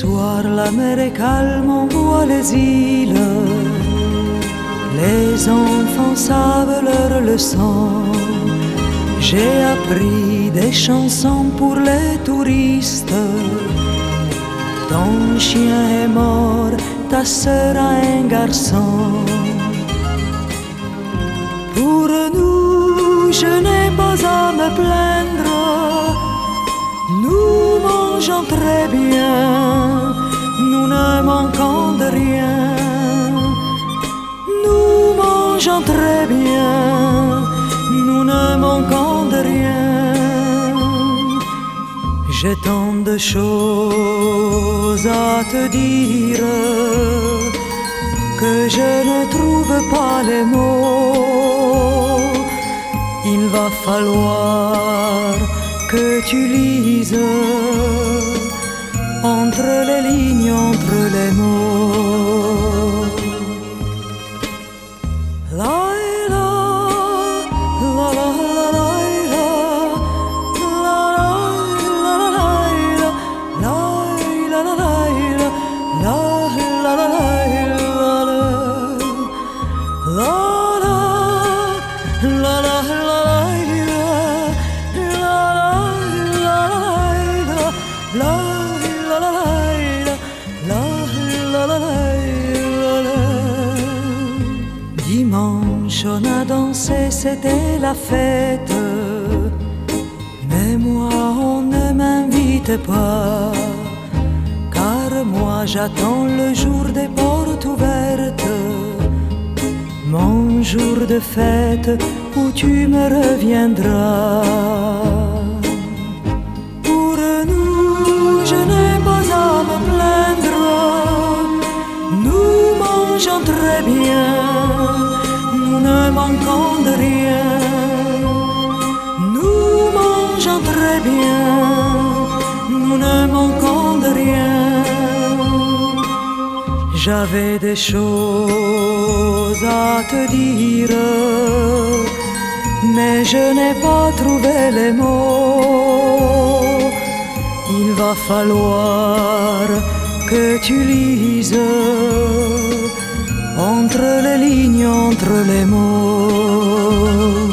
soir, la mer est calme, on voit les îles. Les enfants savent leur leçon. J'ai appris des chansons pour les touristes. Ton chien est mort, ta sœur a un garçon. Pour nous, je n'ai pas à me plaindre. Nous mangeons très bien, J'ai tant de choses à te dire que je ne trouve pas les mots. Il va falloir que tu lises entre les lignes, entre les mots. On a dansé, c'était la fête. Mais moi, on ne m'invite pas. J'attends le jour des portes ouvertes. Mon jour de fête où tu me reviendras. Pour nous, je n'ai pas à me plaindre. Nous mangeons très bien, nous ne manquons de rien. Nous mangeons très bien, nous ne manquons J'avais des choses à te dire, mais je n'ai pas trouvé les mots. Il va falloir que tu lises entre les lignes, entre les mots.